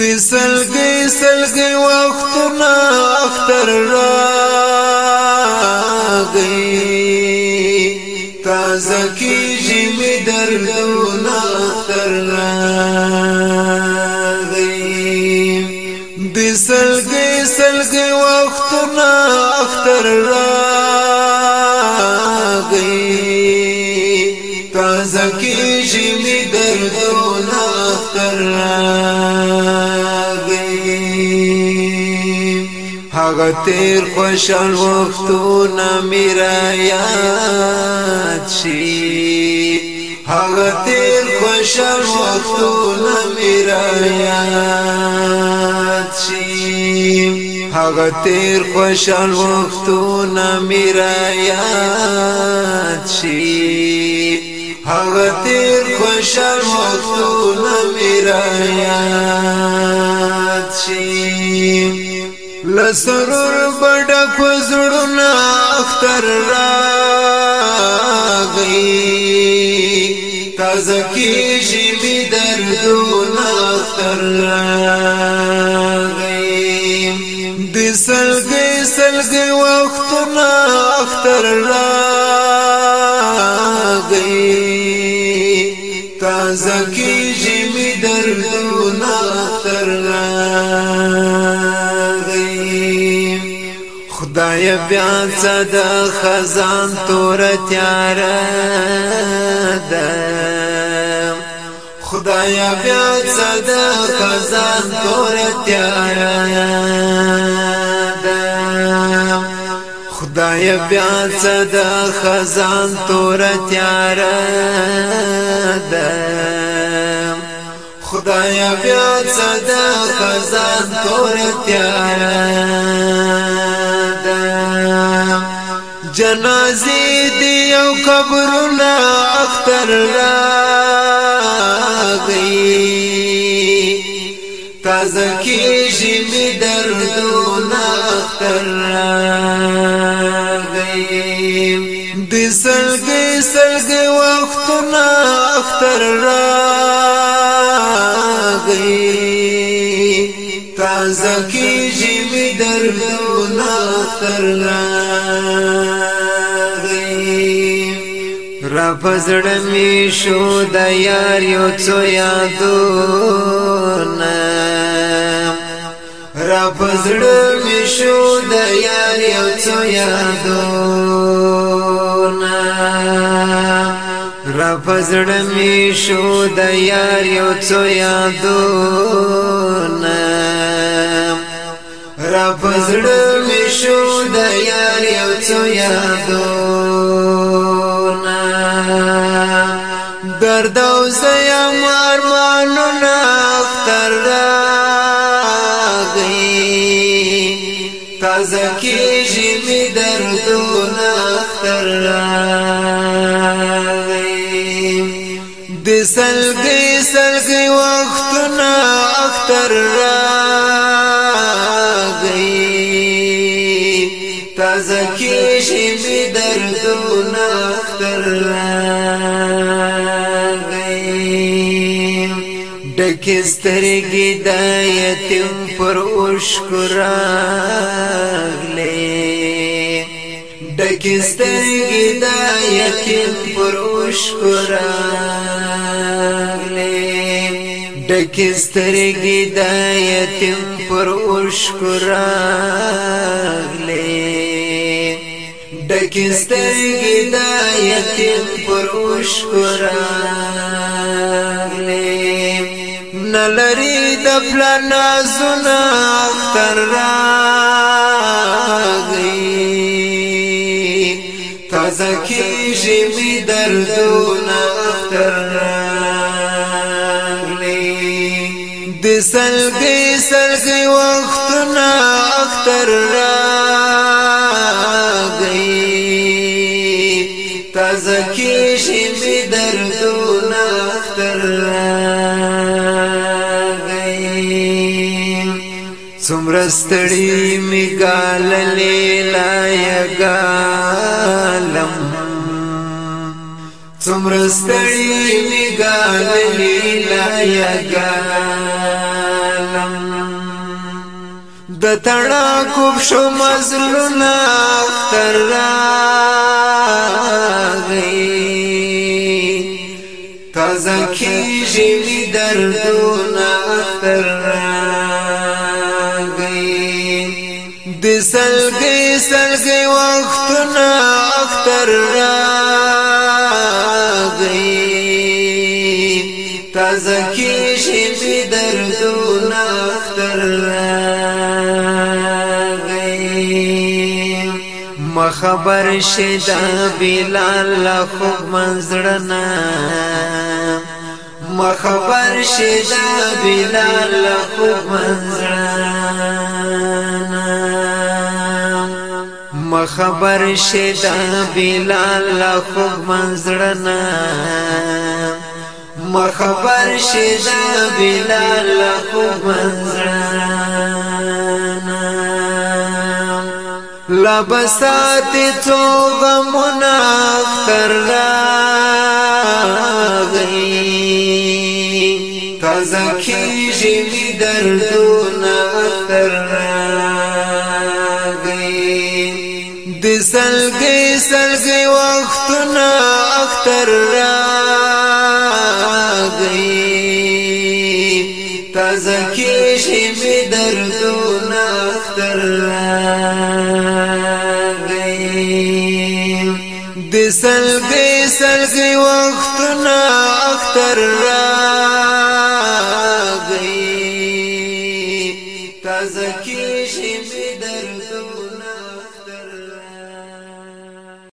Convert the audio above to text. دی سلګي سلګي وختونه اختر راغی تازه کی ژمی دردونه اختر راغی هغه تیر خوشال وختونه میرا یاد شي هغه تیر خوشال وختونه میرا یاد شي هغه تیر خوشال وختونه میرا یاد شي هر تیر خوشا وختونه میرایات شي لسرور بډ کو زړونه اختر راغی تازه کیږي می دردونه اختر راغی د سلګي سلګي وختونه اختر راغی تازکی جمی دردونا تر دی خدای بیا صدا خزان تور تیار ده خدای بیا صدا خزان تور تیار ده خدای بیا صدا خزان تور تیار ده ده خدایا بیا صدا خزان تور تیار ده جنازي دی او قبرنا اختر راغی تازه کیږي می دردونه اختر راغی د سلګي سلګي وختونه اختر راغی تازه کیږي می دردونه اختر راغی را پزړ می شو د یار یو څو یادونه را پزړه می شو د یار یو څو یادونه را پزړه می شو د یار یو څو یادونه را پزړه می شو د یار یو څو یادونه درد او زیا مارمانو نه اختر را زکی جمی دردون اختر راغی دی سلگی سلگی وقتون اختر راغی تازکی جمی دردون اختر راغی ډکې سترګې د یتیم پر اوښکو راغلې ډکې سترګې د یتیم پر اوښکو راغلې ډکې سترګې د یتیم پر اوښکو راغلې ډکې سترګې د یتیم پر اوښکو راغلې نلری د پلان نازونه اختر راغی تازه کیږي می دردونه اختر راغلی د سلګي سلګي وختونه اختر راغی تازه کیږي می دردونه اختر راغلی څومره ستړي می ګال لیلا یګالم څومره ستړي می ګال لیلا یګالم د تړا کوب شو مزلنا اختر راغی تازه کیږي دردونه اختر راغی د سلګي سلګي وختونه اختر راغی تازه کې شي دردونه اختر راغی ما خبر شي د بلال خو منځړنا ما خبر شي د بلال خو منځړنا کوم خبر شه د بلال خوب منزړنا ما خبر شه د بلال خوب منزړنا لبسات تو غمنا اختر راغی تازه کیږي می دردونه اختر راغی سلګي سلګي وختونه اختر راغی تازه کیږي می دردونه اختر راغی د سلګي سلګي وختونه اختر راغی